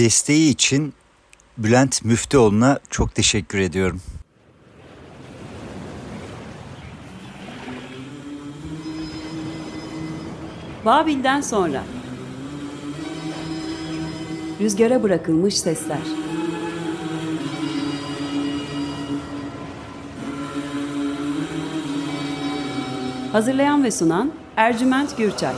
Desteği için Bülent Müftüoğlu'na çok teşekkür ediyorum. Babil'den sonra. Rüzgara bırakılmış sesler. Hazırlayan ve sunan Ercüment Gürçay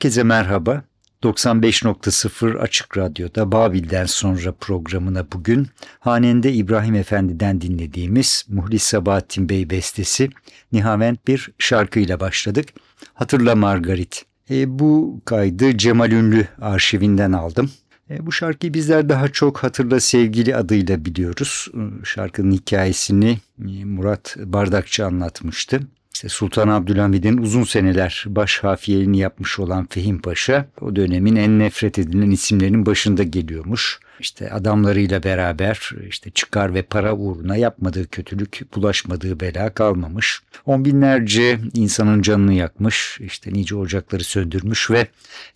Herkese merhaba. 95.0 Açık Radyo'da Babil'den sonra programına bugün Hanende İbrahim Efendi'den dinlediğimiz Muhlis Sabahattin Bey bestesi Nihavent bir şarkıyla başladık. Hatırla Margarit. E, bu kaydı Cemal Ünlü arşivinden aldım. E, bu şarkıyı bizler daha çok Hatırla Sevgili adıyla biliyoruz. E, Şarkının hikayesini e, Murat Bardakçı anlatmıştı. İşte Sultan Abdülhamid'in uzun seneler baş hafiyeliğini yapmış olan Fehim Paşa o dönemin en nefret edilen isimlerinin başında geliyormuş. İşte adamlarıyla beraber işte çıkar ve para uğruna yapmadığı kötülük, bulaşmadığı bela kalmamış. On binlerce insanın canını yakmış, işte nice ocakları söndürmüş ve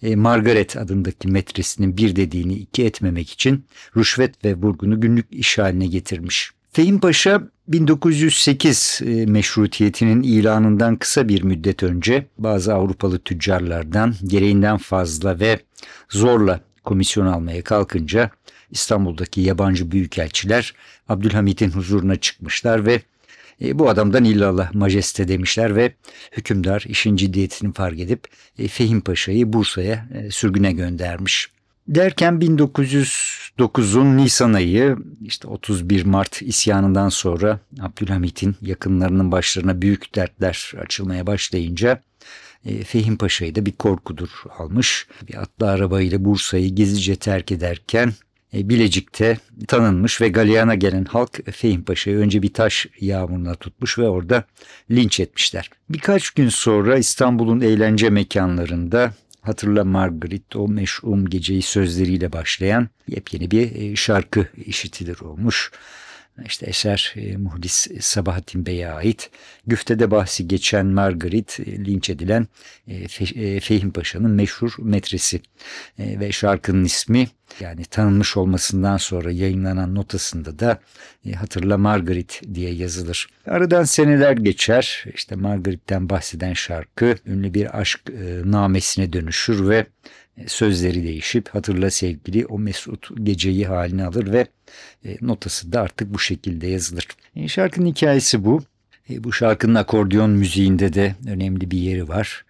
e, Margaret adındaki metresinin bir dediğini iki etmemek için rüşvet ve vurgunu günlük iş haline getirmiş. Fehim Paşa 1908 e, meşrutiyetinin ilanından kısa bir müddet önce bazı Avrupalı tüccarlardan gereğinden fazla ve zorla komisyon almaya kalkınca İstanbul'daki yabancı büyükelçiler Abdülhamit'in huzuruna çıkmışlar ve e, bu adamdan illallah majeste demişler ve hükümdar işin ciddiyetini fark edip e, Fehim Paşa'yı Bursa'ya e, sürgüne göndermiş. Derken 1909'un Nisan ayı işte 31 Mart isyanından sonra Abdülhamit'in yakınlarının başlarına büyük dertler açılmaya başlayınca e, Fehim Paşa'yı da bir korkudur almış. Bir atlı arabayla Bursa'yı gezice terk ederken e, Bilecik'te tanınmış ve galeyana gelen halk Fehim Paşa'yı önce bir taş yağmuruna tutmuş ve orada linç etmişler. Birkaç gün sonra İstanbul'un eğlence mekanlarında Hatırla Margaret o meşhum geceyi sözleriyle başlayan yepyeni bir e, şarkı işitilir olmuş. İşte eser e, Muhlis Sabahattin Bey'e ait. Güftede bahsi geçen Margaret e, linç edilen e, Fe, Fehim Paşa'nın meşhur metresi ve şarkının ismi yani tanınmış olmasından sonra yayınlanan notasında da e, hatırla Margaret diye yazılır. Aradan seneler geçer. İşte Margaret'ten bahseden şarkı ünlü bir aşk e, namesine dönüşür ve e, sözleri değişip hatırla sevgili o mesut geceyi haline alır ve e, notası da artık bu şekilde yazılır. E, şarkının hikayesi bu. E, bu şarkının akordeon müziğinde de önemli bir yeri var.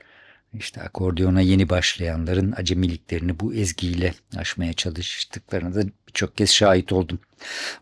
İşte akordeona yeni başlayanların acemiliklerini bu ezgiyle aşmaya çalıştıklarına da birçok kez şahit oldum.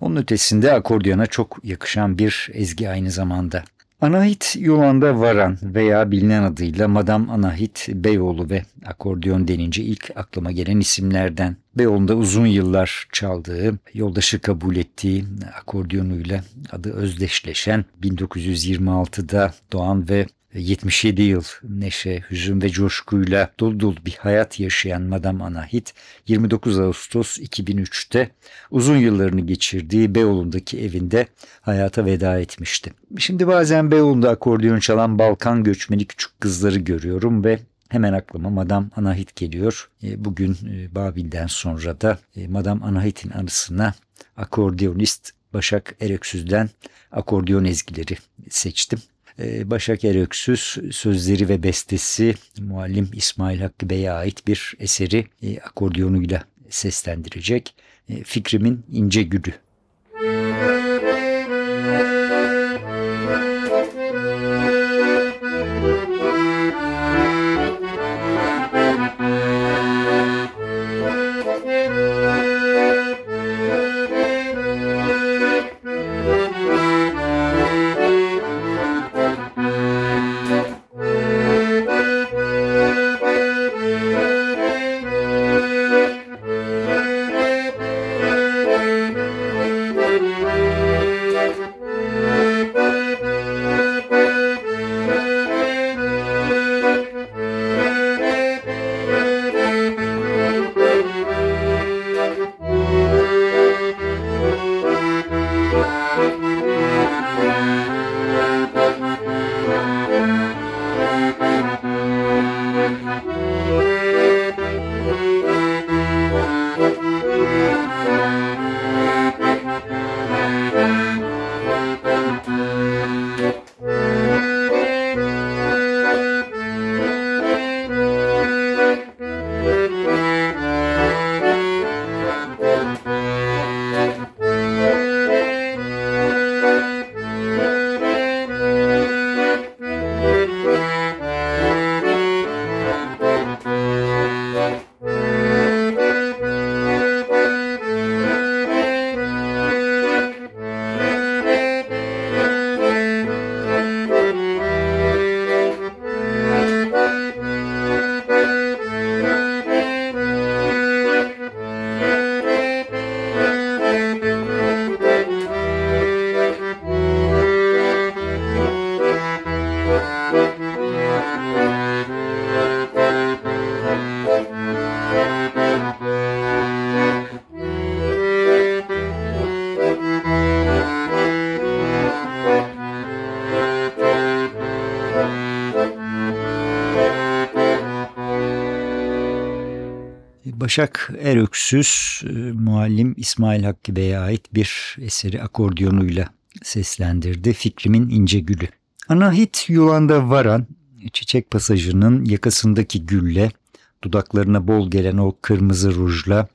Onun ötesinde akordeona çok yakışan bir ezgi aynı zamanda. Anahit Yolanda Varan veya bilinen adıyla Madame Anahit Beyoğlu ve akordeon denince ilk aklıma gelen isimlerden. Beyoğlu'nda uzun yıllar çaldığı, yoldaşı kabul ettiği akordeonuyla adı özdeşleşen 1926'da doğan ve 77 yıl neşe, hüzün ve coşkuyla dolu dolu bir hayat yaşayan Madame Anahit 29 Ağustos 2003'te uzun yıllarını geçirdiği Beyoğlu'ndaki evinde hayata veda etmişti. Şimdi bazen Beyoğlu'nda akordeon çalan Balkan göçmeni küçük kızları görüyorum ve Hemen aklıma Madame Anahit geliyor. Bugün Babil'den sonra da Madame Anahit'in anısına akordeonist Başak Ereksüz'den akordeon ezgileri seçtim. Başak Eröksüz sözleri ve bestesi muallim İsmail Hakkı Bey'e ait bir eseri akordeonuyla seslendirecek. Fikrimin İnce Gülü. Başak Eröksüz e, muallim İsmail Hakkı Bey'e ait bir eseri akordeonuyla seslendirdi. Fikrimin İnce Gülü. Anahit Yolanda Varan çiçek pasajının yakasındaki gülle, dudaklarına bol gelen o kırmızı rujla,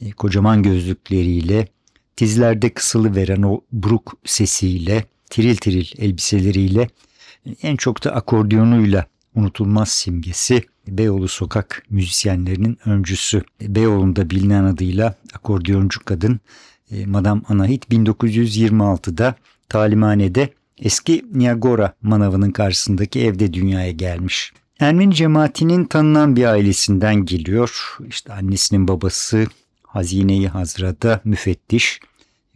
e, kocaman gözlükleriyle, tizlerde kısılı veren o buruk sesiyle, tiril tiril elbiseleriyle, en çok da akordeonuyla unutulmaz simgesi Beyoğlu sokak müzisyenlerinin öncüsü. Beyoğlu'nda bilinen adıyla akordeoncu kadın Madame Anahit 1926'da talimhanede eski Niagara manavının karşısındaki evde dünyaya gelmiş. Ermeni cemaatinin tanınan bir ailesinden geliyor. İşte annesinin babası Hazine-i Hazra'da müfettiş,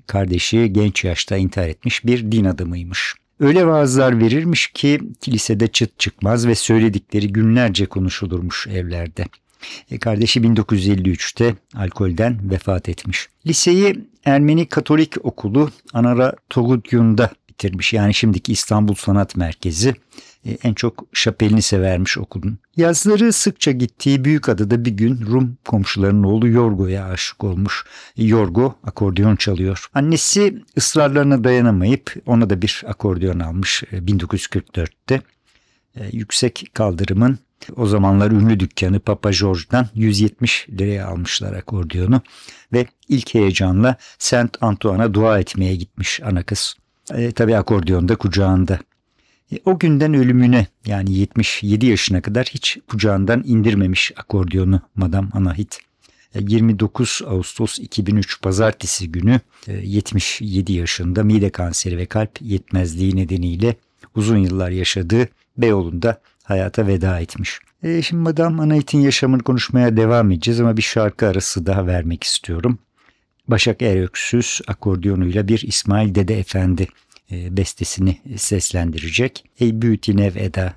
kardeşi genç yaşta intihar etmiş bir din adamıymış. Öyle vaazlar verirmiş ki kilisede çıt çıkmaz ve söyledikleri günlerce konuşulurmuş evlerde. E, kardeşi 1953'te alkolden vefat etmiş. Liseyi Ermeni Katolik Okulu Anara Togudyun'da bitirmiş. Yani şimdiki İstanbul Sanat Merkezi. E, en çok şapelini severmiş okulun. Yazları sıkça gittiği büyük adada bir gün Rum komşularının oğlu Yorgo'ya aşık olmuş. E, Yorgo akordeon çalıyor. Annesi ısrarlarına dayanamayıp ona da bir akordeon almış 1944'te. Yüksek kaldırımın o zamanlar ünlü dükkanı Papa George'dan 170 liraya almışlar akordiyonu ve ilk heyecanla Saint Antoine'a dua etmeye gitmiş ana kız. E, tabii akordeon da kucağında. E, o günden ölümüne yani 77 yaşına kadar hiç kucağından indirmemiş akordiyonu Madame Anahit. 29 e, Ağustos 2003 pazartesi günü 77 e, yaşında mide kanseri ve kalp yetmezliği nedeniyle uzun yıllar yaşadığı Beyoğlu'nda hayata veda etmiş. E şimdi Madame Anahit'in yaşamını konuşmaya devam edeceğiz ama bir şarkı arası daha vermek istiyorum. Başak Eröksüz akordiyonuyla bir İsmail Dede Efendi bestesini seslendirecek. Ey Büyütinev Eda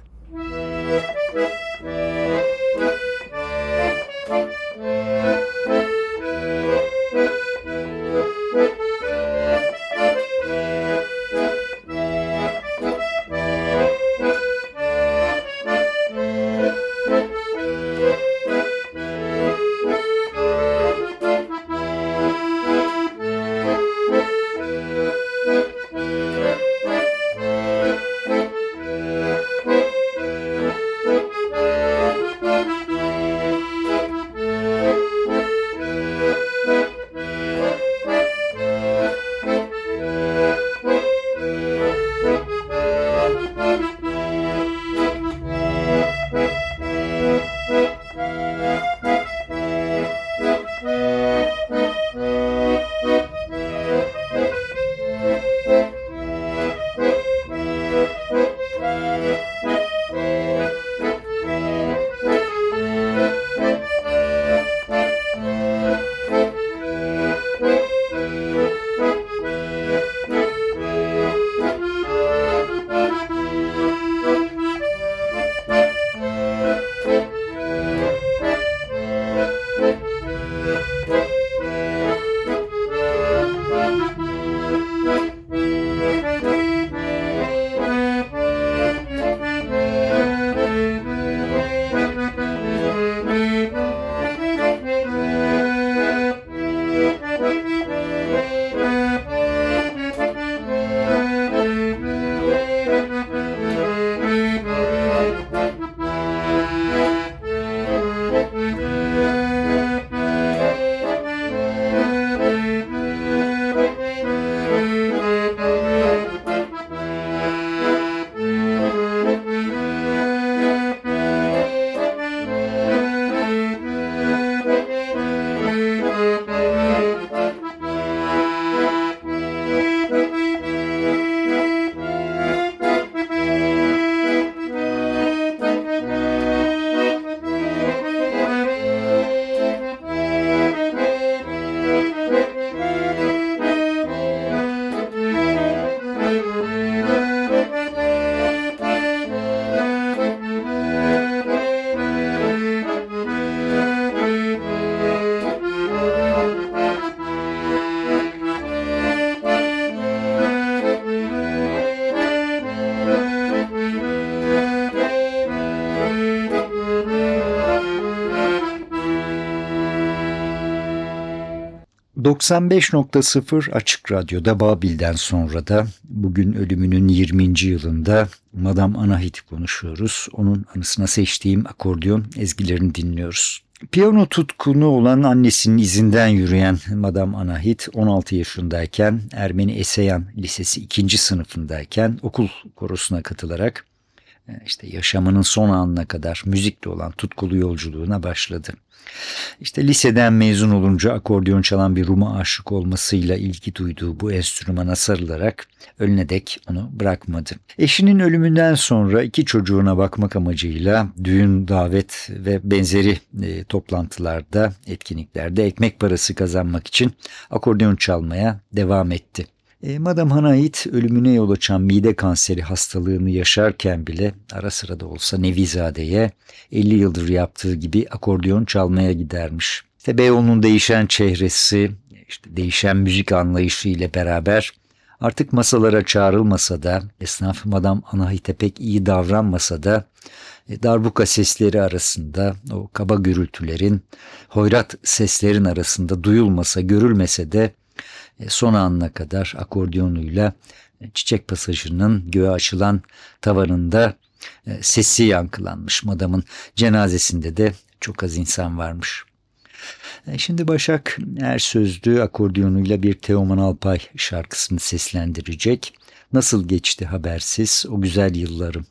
95.0 Açık Radyo'da Babil'den sonra da bugün ölümünün 20. yılında Madame Anahit'i konuşuyoruz. Onun anısına seçtiğim akordeon ezgilerini dinliyoruz. Piyano tutkunu olan annesinin izinden yürüyen Madame Anahit 16 yaşındayken Ermeni Eseyan Lisesi 2. sınıfındayken okul korosuna katılarak işte yaşamının son anına kadar müzikle olan tutkulu yolculuğuna başladı. İşte liseden mezun olunca akordeon çalan bir Rum'a aşık olmasıyla ilgi duyduğu bu enstrümana sarılarak ölüne dek onu bırakmadı. Eşinin ölümünden sonra iki çocuğuna bakmak amacıyla düğün, davet ve benzeri e, toplantılarda, etkinliklerde ekmek parası kazanmak için akordeon çalmaya devam etti. E, Madame Hanait ölümüne yol açan mide kanseri hastalığını yaşarken bile ara sıra da olsa Nevizade'ye 50 yıldır yaptığı gibi akordeon çalmaya gidermiş. İşte Beyoğlu'nun değişen çehresi, işte değişen müzik anlayışı ile beraber artık masalara çağrılmasa da, esnaf Madame Anahit'e pek iyi davranmasa da e, darbuka sesleri arasında o kaba gürültülerin, hoyrat seslerin arasında duyulmasa, görülmese de son anına kadar akordiyonuyla e, çiçek pasajının göğe açılan tavanında e, sesi yankılanmış. Madamın cenazesinde de çok az insan varmış. Şimdi Başak er sözlü akordiyonuyla bir Teoman Alpay şarkısını seslendirecek. Nasıl geçti habersiz o güzel yıllarım.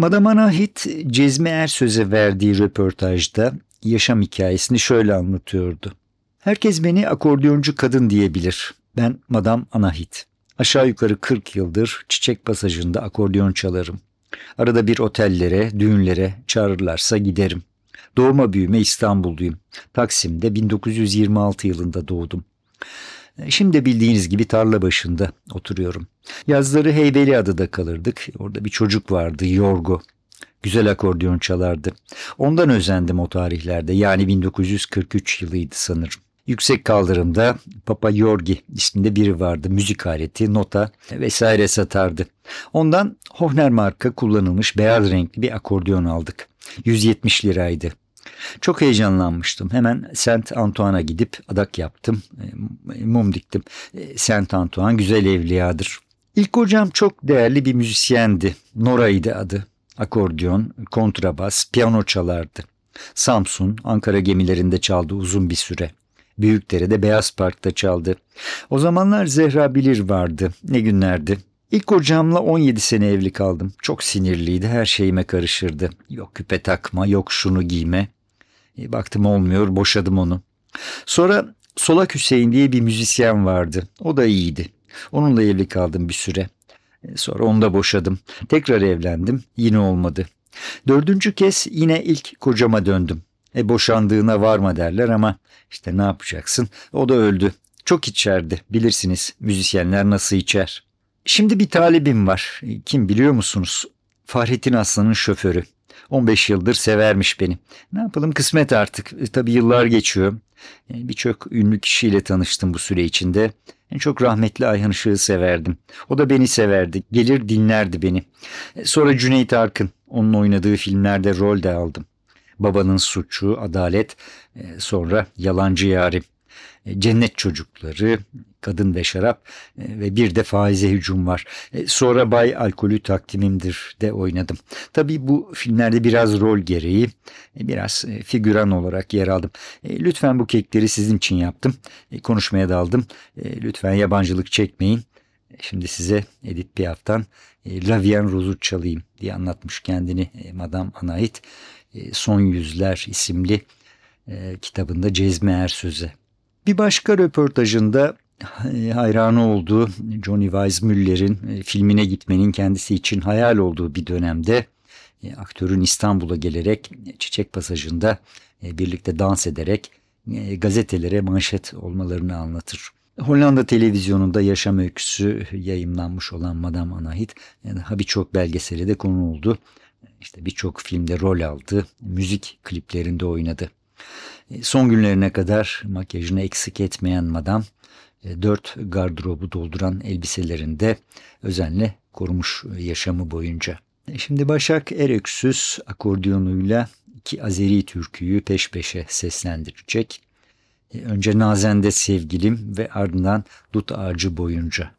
Madame Anahit Cezmi Ersöz'e verdiği röportajda yaşam hikayesini şöyle anlatıyordu. Herkes beni akordeoncu kadın diyebilir. Ben Madame Anahit. Aşağı yukarı 40 yıldır Çiçek Pasajı'nda akordeon çalarım. Arada bir otellere, düğünlere çağırırlarsa giderim. Doğma büyüme İstanbulluyum. Taksim'de 1926 yılında doğdum. Şimdi bildiğiniz gibi tarla başında oturuyorum. Yazları Heybeliada'da kalırdık. Orada bir çocuk vardı Yorgo. Güzel akordeon çalardı. Ondan özendim o tarihlerde. Yani 1943 yılıydı sanırım. Yüksek kaldırımda Papa Yorgi isminde biri vardı. Müzik aleti, nota vesaire satardı. Ondan Hohner marka kullanılmış beyaz renkli bir akordeon aldık. 170 liraydı. Çok heyecanlanmıştım. Hemen Saint Antoine'a gidip adak yaptım. E, Mum diktim. E, Saint Antoine güzel evliyadır. İlk hocam çok değerli bir müzisyendi. Nora'ydı adı. Akordeon, kontrabas, piyano çalardı. Samsun, Ankara gemilerinde çaldı uzun bir süre. Büyükdere'de Beyaz Park'ta çaldı. O zamanlar Zehra Bilir vardı. Ne günlerdi. İlk hocamla 17 sene evli kaldım. Çok sinirliydi. Her şeyime karışırdı. Yok küpe takma, yok şunu giyme. E, baktım olmuyor, boşadım onu. Sonra Solak Hüseyin diye bir müzisyen vardı. O da iyiydi. Onunla evli kaldım bir süre. E, sonra onu da boşadım. Tekrar evlendim. Yine olmadı. Dördüncü kez yine ilk kocama döndüm. E boşandığına varma derler ama işte ne yapacaksın? O da öldü. Çok içerdi. Bilirsiniz müzisyenler nasıl içer. Şimdi bir talibim var. E, Kim biliyor musunuz? Fahrettin Aslan'ın şoförü. 15 yıldır severmiş beni. Ne yapalım kısmet artık. E, tabii yıllar geçiyor. E, Birçok ünlü kişiyle tanıştım bu süre içinde. En çok rahmetli Ayhan Işık'ı severdim. O da beni severdi. Gelir dinlerdi beni. E, Sonra Cüneyt Arkın. Onun oynadığı filmlerde rol de aldım. Babanın Suçu, Adalet, e, sonra Yalancı Yarim. E, Cennet Çocukları, Kadın ve Şarap e, ve bir de Faize Hücum var. E, Sonra Bay Alkolü Takdimimdir de oynadım. Tabii bu filmlerde biraz rol gereği biraz figüran olarak yer aldım. Lütfen bu kekleri sizin için yaptım. Konuşmaya daldım. Lütfen yabancılık çekmeyin. Şimdi size Edith Piaf'tan La Vienne Rose'u çalayım diye anlatmış kendini Madame Anait. Son Yüzler isimli kitabında Cezmi Ersöz'e. Bir başka röportajında hayranı olduğu Johnny Weissmüller'in e, filmine gitmenin kendisi için hayal olduğu bir dönemde e, aktörün İstanbul'a gelerek e, Çiçek Pasajı'nda birlikte dans ederek gazetelere manşet olmalarını anlatır. Hollanda televizyonunda yaşam öyküsü yayımlanmış olan Madame Anahit daha birçok belgesele de konu oldu. İşte birçok filmde rol aldı, müzik kliplerinde oynadı. E, Son günlerine kadar makyajını eksik etmeyen madam e, dört gardırobu dolduran elbiselerinde özenle korumuş yaşamı boyunca. E, Şimdi Başak Eröksüz akordiyonuyla iki Azeri türküyü peş peşe seslendirecek. E, Önce Nazen'de sevgilim ve ardından Dut Ağacı boyunca.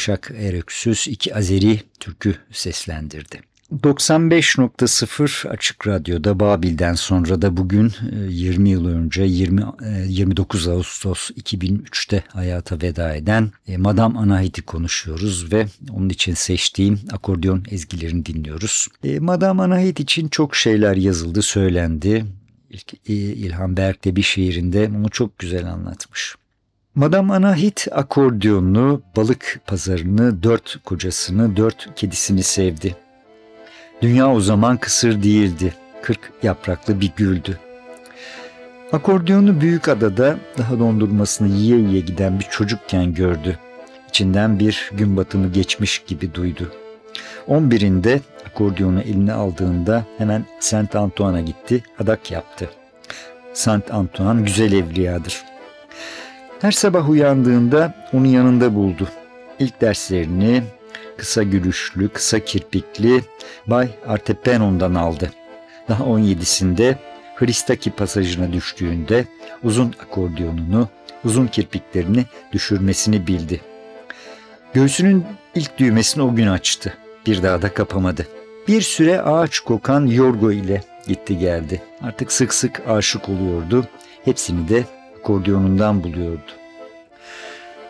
Başak Eröksüz iki Azeri türkü seslendirdi. 95.0 Açık Radyo'da Babil'den sonra da bugün 20 yıl önce 20, 29 Ağustos 2003'te hayata veda eden Madame Anahit'i konuşuyoruz ve onun için seçtiğim akordeon ezgilerini dinliyoruz. Madame Anahit için çok şeyler yazıldı, söylendi. İlhan Berk de bir şiirinde onu çok güzel anlatmış. Madame Anahit akordiyonunu, balık pazarını, dört kocasını, dört kedisini sevdi. Dünya o zaman kısır değildi, kırk yapraklı bir güldü. Akordiyonu büyük adada daha dondurmasını yiye yiye giden bir çocukken gördü. İçinden bir gün batımı geçmiş gibi duydu. On birinde akordiyonu eline aldığında hemen Saint Antoine'a gitti, adak yaptı. Saint Antoine güzel evliyadır. Her sabah uyandığında onu yanında buldu. İlk derslerini kısa gülüşlü, kısa kirpikli Bay Artepenon'dan aldı. Daha 17'sinde Hristaki pasajına düştüğünde uzun akordiyonunu, uzun kirpiklerini düşürmesini bildi. Göğsünün ilk düğmesini o gün açtı. Bir daha da kapamadı. Bir süre ağaç kokan Yorgo ile gitti geldi. Artık sık sık aşık oluyordu. Hepsini de akordiyonundan buluyordu.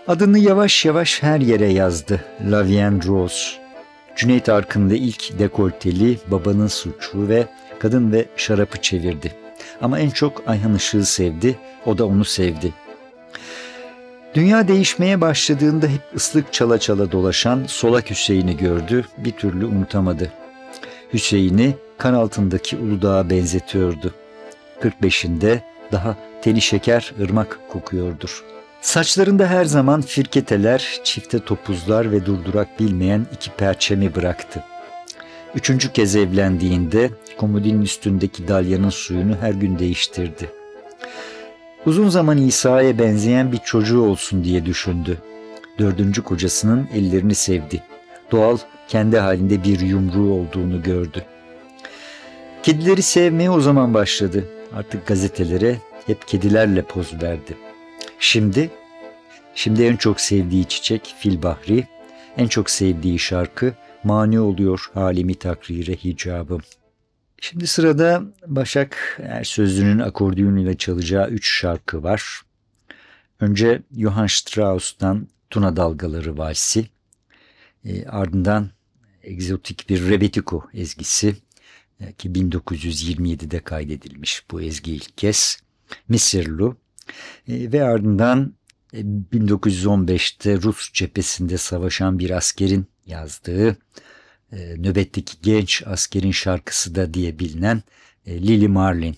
Adını yavaş yavaş her yere yazdı. Lavien Rose. Cüneyt Arkın'da ilk dekolteli babanın suçu ve kadın ve şarapı çevirdi. Ama en çok Ayhan Işık'ı sevdi, o da onu sevdi. Dünya değişmeye başladığında hep ıslık çala çala dolaşan Solak Hüseyin'i gördü, bir türlü unutamadı. Hüseyin'i kan altındaki Uludağ'a benzetiyordu. 45'inde daha teli şeker ırmak kokuyordur. Saçlarında her zaman firketeler, çifte topuzlar ve durdurak bilmeyen iki perçemi bıraktı. Üçüncü kez evlendiğinde komodinin üstündeki dalyanın suyunu her gün değiştirdi. Uzun zaman İsa'ya benzeyen bir çocuğu olsun diye düşündü. Dördüncü kocasının ellerini sevdi. Doğal, kendi halinde bir yumruğu olduğunu gördü. Kedileri sevmeye o zaman başladı. Artık gazetelere hep kedilerle poz verdi. Şimdi, şimdi en çok sevdiği çiçek Fil Bahri, en çok sevdiği şarkı mani oluyor halimi takrire hicabım. Şimdi sırada Başak Ersözlü'nün akordiyonuyla çalacağı üç şarkı var. Önce Johann Strauss'tan Tuna Dalgaları Valsi, e, ardından egzotik bir Rebetiko ezgisi e, ki 1927'de kaydedilmiş bu ezgi ilk kez. Mısırlı e, ve ardından 1915'te e, Rus cephesinde savaşan bir askerin yazdığı e, nöbetteki genç askerin şarkısı da diye bilinen Lily Marlin.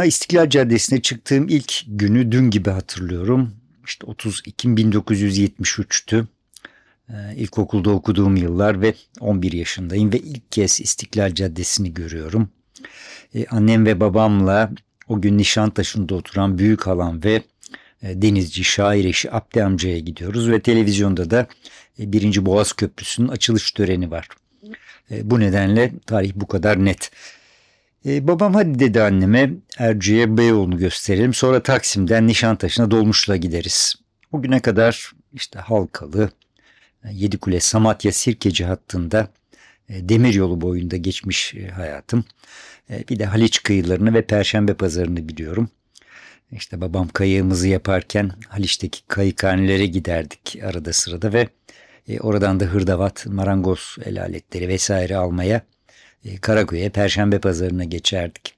Beyoğlu'na İstiklal Caddesi'ne çıktığım ilk günü dün gibi hatırlıyorum. İşte 30 Ekim 1973'tü. Ee, İlkokulda okuduğum yıllar ve 11 yaşındayım ve ilk kez İstiklal Caddesi'ni görüyorum. Ee, annem ve babamla o gün Nişantaşı'nda oturan büyük halam ve e, denizci, şair eşi Abdi amcaya gidiyoruz ve televizyonda da e, 1. Boğaz Köprüsü'nün açılış töreni var. E, bu nedenle tarih bu kadar net. E, babam hadi dedi anneme Ercü'ye Beyoğlu'nu gösterelim sonra Taksim'den Nişantaşı'na dolmuşla gideriz. O güne kadar işte Halkalı, e, Yedikule, Samatya, Sirkeci hattında e, demir yolu boyunda geçmiş e, hayatım. Bir de Haliç kıyılarını ve Perşembe pazarını biliyorum. İşte babam kayığımızı yaparken Haliç'teki kayıkhanelere giderdik arada sırada ve oradan da hırdavat, marangoz el aletleri vesaire almaya Karaköy'e, Perşembe pazarına geçerdik.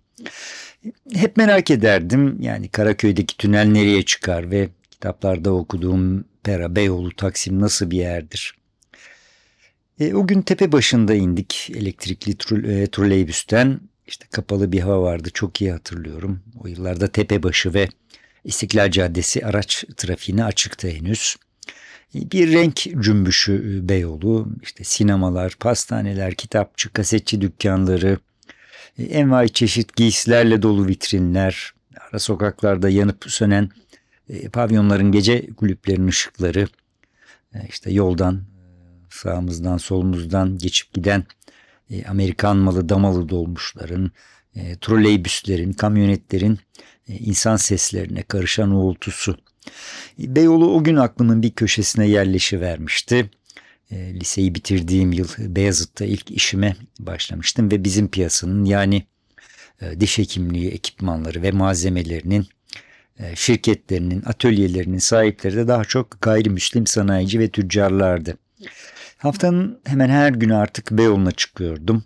Hep merak ederdim yani Karaköy'deki tünel nereye çıkar ve kitaplarda okuduğum Pera, Beyoğlu, Taksim nasıl bir yerdir? E, o gün tepe başında indik elektrikli tru, e, troleybüsten. İşte kapalı bir hava vardı çok iyi hatırlıyorum. O yıllarda Tepebaşı ve İstiklal Caddesi araç trafiğine açıktı henüz. Bir renk cümbüşü Beyoğlu, işte sinemalar, pastaneler, kitapçı, kasetçi dükkanları, envai çeşit giysilerle dolu vitrinler, ara sokaklarda yanıp sönen e, pavyonların gece kulüplerinin ışıkları, e, işte yoldan sağımızdan solumuzdan geçip giden e, Amerikan malı damalı dolmuşların, e, troleybüslerin, kamyonetlerin e, insan seslerine karışan uğultusu. Beyoğlu o gün aklımın bir köşesine yerleşivermişti. E, liseyi bitirdiğim yıl Beyazıt'ta ilk işime başlamıştım ve bizim piyasanın yani e, diş hekimliği ekipmanları ve malzemelerinin e, şirketlerinin, atölyelerinin sahipleri de daha çok gayrimüslim sanayici ve tüccarlardı. Haftanın hemen her günü artık Beyoğlu'na çıkıyordum.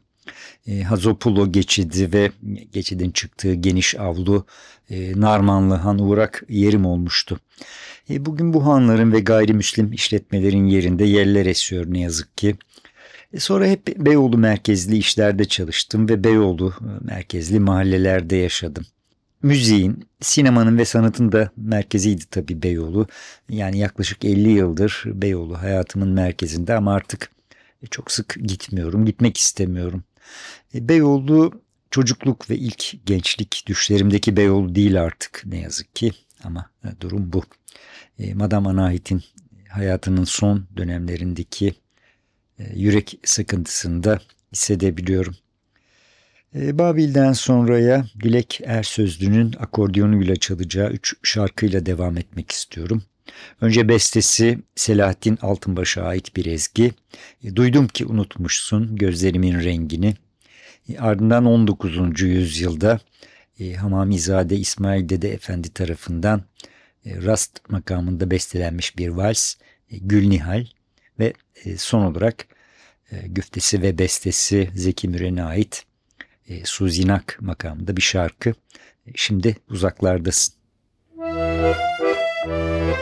E, Hazopulo geçidi ve geçidin çıktığı geniş avlu e, Narmanlı Han uğrak yerim olmuştu. E, bugün bu hanların ve gayrimüslim işletmelerin yerinde yerler esiyor ne yazık ki. Sonra hep Beyoğlu merkezli işlerde çalıştım ve Beyoğlu merkezli mahallelerde yaşadım müziğin, sinemanın ve sanatın da merkeziydi tabii Beyoğlu. Yani yaklaşık 50 yıldır Beyoğlu hayatımın merkezinde ama artık çok sık gitmiyorum, gitmek istemiyorum. E, Beyoğlu çocukluk ve ilk gençlik düşlerimdeki Beyoğlu değil artık ne yazık ki ama e, durum bu. E, Madame Anahit'in hayatının son dönemlerindeki yürek sıkıntısını da hissedebiliyorum. Babil'den sonraya Dilek Ersözlü'nün akordiyonuyla çalacağı üç şarkıyla devam etmek istiyorum. Önce bestesi Selahattin Altınbaş'a ait bir ezgi. E, duydum ki unutmuşsun gözlerimin rengini. E, ardından 19. yüzyılda Hamamizade İsmail Dede Efendi tarafından Rast makamında bestelenmiş bir vals Gül Nihal ve son olarak güftesi ve bestesi Zeki Müren'e ait e, Suzinak makamında bir şarkı. E, şimdi uzaklardasın. Müzik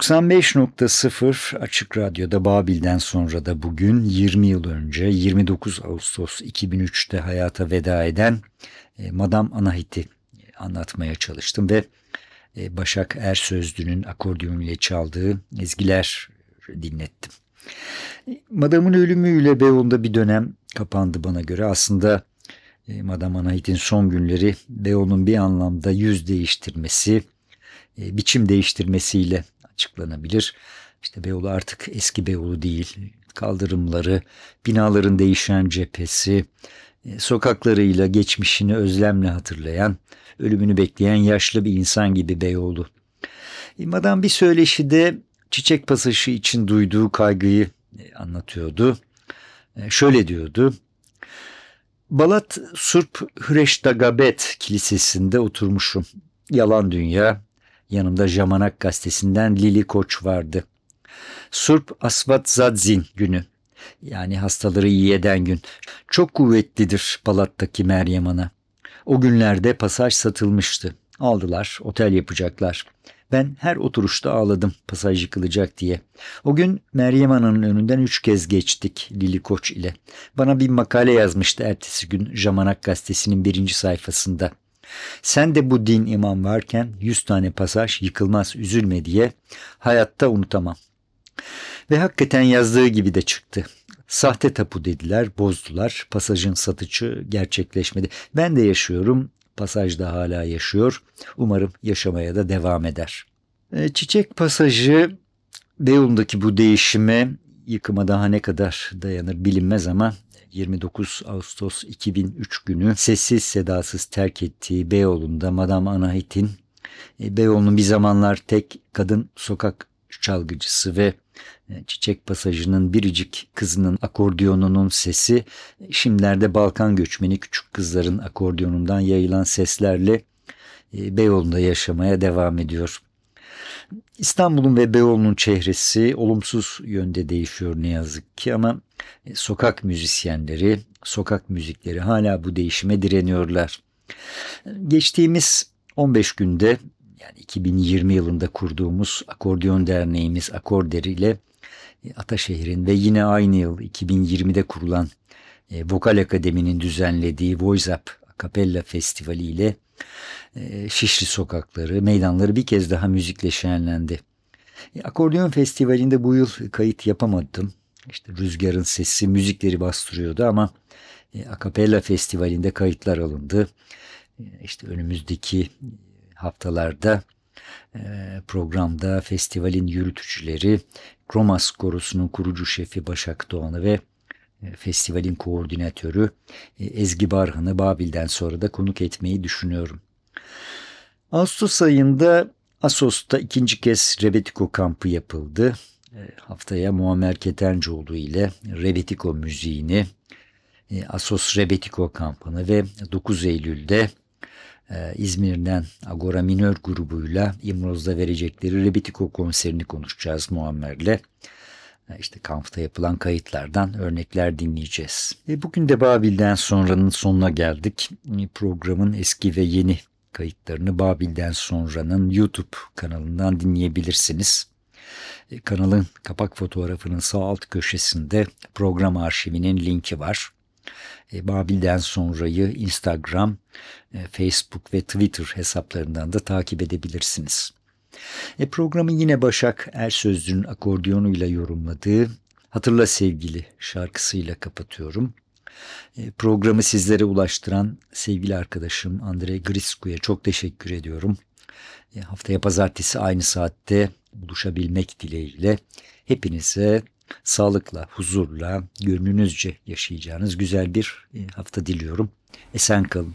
95.0 Açık Radyo'da Babil'den sonra da bugün 20 yıl önce 29 Ağustos 2003'te hayata veda eden e, Madame Anahit'i anlatmaya çalıştım ve e, Başak Ersözlü'nün akordeon ile çaldığı ezgiler dinlettim. Madam'ın ölümüyle Beyoğlu'nda bir dönem kapandı bana göre. Aslında e, Madame Anahit'in son günleri Beyoğlu'nun bir anlamda yüz değiştirmesi, e, biçim değiştirmesiyle açıklanabilir. İşte Beyoğlu artık eski Beyoğlu değil. Kaldırımları, binaların değişen cephesi, e, sokaklarıyla geçmişini özlemle hatırlayan, ölümünü bekleyen yaşlı bir insan gibi Beyoğlu. E, Madame bir söyleşide çiçek pasajı için duyduğu kaygıyı e, anlatıyordu. Şöyle diyordu. Balat Surp Hreştagabet Kilisesi'nde oturmuşum. Yalan dünya. Yanımda Jamanak gazetesinden Lili Koç vardı. Surp Asvat Zadzin günü. Yani hastaları iyi eden gün. Çok kuvvetlidir Balat'taki Meryem Ana. O günlerde pasaj satılmıştı. Aldılar, otel yapacaklar. Ben her oturuşta ağladım pasaj yıkılacak diye. O gün Meryem Ana'nın önünden üç kez geçtik Lili Koç ile. Bana bir makale yazmıştı ertesi gün Jamanak gazetesinin birinci sayfasında. Sen de bu din imam varken yüz tane pasaj yıkılmaz üzülme diye hayatta unutamam. Ve hakikaten yazdığı gibi de çıktı. Sahte tapu dediler, bozdular. Pasajın satıcı gerçekleşmedi. Ben de yaşıyorum, pasaj da hala yaşıyor. Umarım yaşamaya da devam eder. E, çiçek pasajı Beyoğlu'ndaki bu değişime yıkıma daha ne kadar dayanır bilinmez ama 29 Ağustos 2003 günü sessiz sedasız terk ettiği Beyoğlu'nda Madame Anahit'in e, Beyoğlu'nun bir zamanlar tek kadın sokak çalgıcısı ve e, Çiçek Pasajı'nın biricik kızının akordiyonunun sesi şimdilerde Balkan göçmeni küçük kızların akordiyonundan yayılan seslerle e, Beyoğlu'nda yaşamaya devam ediyor. İstanbul'un ve Beyoğlu'nun çehresi olumsuz yönde değişiyor ne yazık ki ama e, sokak müzisyenleri, sokak müzikleri hala bu değişime direniyorlar. Geçtiğimiz 15 günde yani 2020 yılında kurduğumuz akordeon derneğimiz Akorder ile e, Ataşehir'in ve yine aynı yıl 2020'de kurulan e, Vokal Akademi'nin düzenlediği Voice Up Acapella Festivali ile Şişli sokakları, meydanları bir kez daha müzikle şenlendi. Akordeon Festivali'nde bu yıl kayıt yapamadım. İşte rüzgarın sesi müzikleri bastırıyordu ama Acapella Festivali'nde kayıtlar alındı. İşte önümüzdeki haftalarda programda festivalin yürütücüleri Kromas Korosu'nun kurucu şefi Başak Doğan'ı ve festivalin koordinatörü Ezgi Barhan'ı Babil'den sonra da konuk etmeyi düşünüyorum. Ağustos ayında Asos'ta ikinci kez Rebetiko kampı yapıldı. Haftaya Muammer Ketencoğlu ile Rebetiko müziğini, Asos Rebetiko kampını ve 9 Eylül'de İzmir'den Agora Minör grubuyla İmroz'da verecekleri Rebetiko konserini konuşacağız Muammer'le. İşte kampta yapılan kayıtlardan örnekler dinleyeceğiz. E bugün de Babil'den sonranın sonuna geldik. Programın eski ve yeni kayıtlarını Babil'den sonranın YouTube kanalından dinleyebilirsiniz. E, kanalın kapak fotoğrafının sağ alt köşesinde program arşivinin linki var. E, Babil'den sonrayı Instagram, e, Facebook ve Twitter hesaplarından da takip edebilirsiniz. E, programı yine Başak Ersözlü'nün akordiyonuyla yorumladığı Hatırla Sevgili şarkısıyla kapatıyorum. E, programı sizlere ulaştıran sevgili arkadaşım Andre Grisku'ya çok teşekkür ediyorum. E, haftaya pazartesi aynı saatte buluşabilmek dileğiyle hepinize sağlıkla, huzurla, gönlünüzce yaşayacağınız güzel bir e, hafta diliyorum. Esen kalın.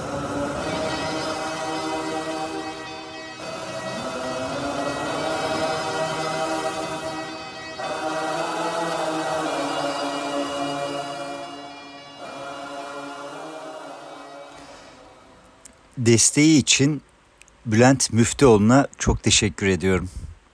Desteği için Bülent Müftüoğlu'na çok teşekkür ediyorum.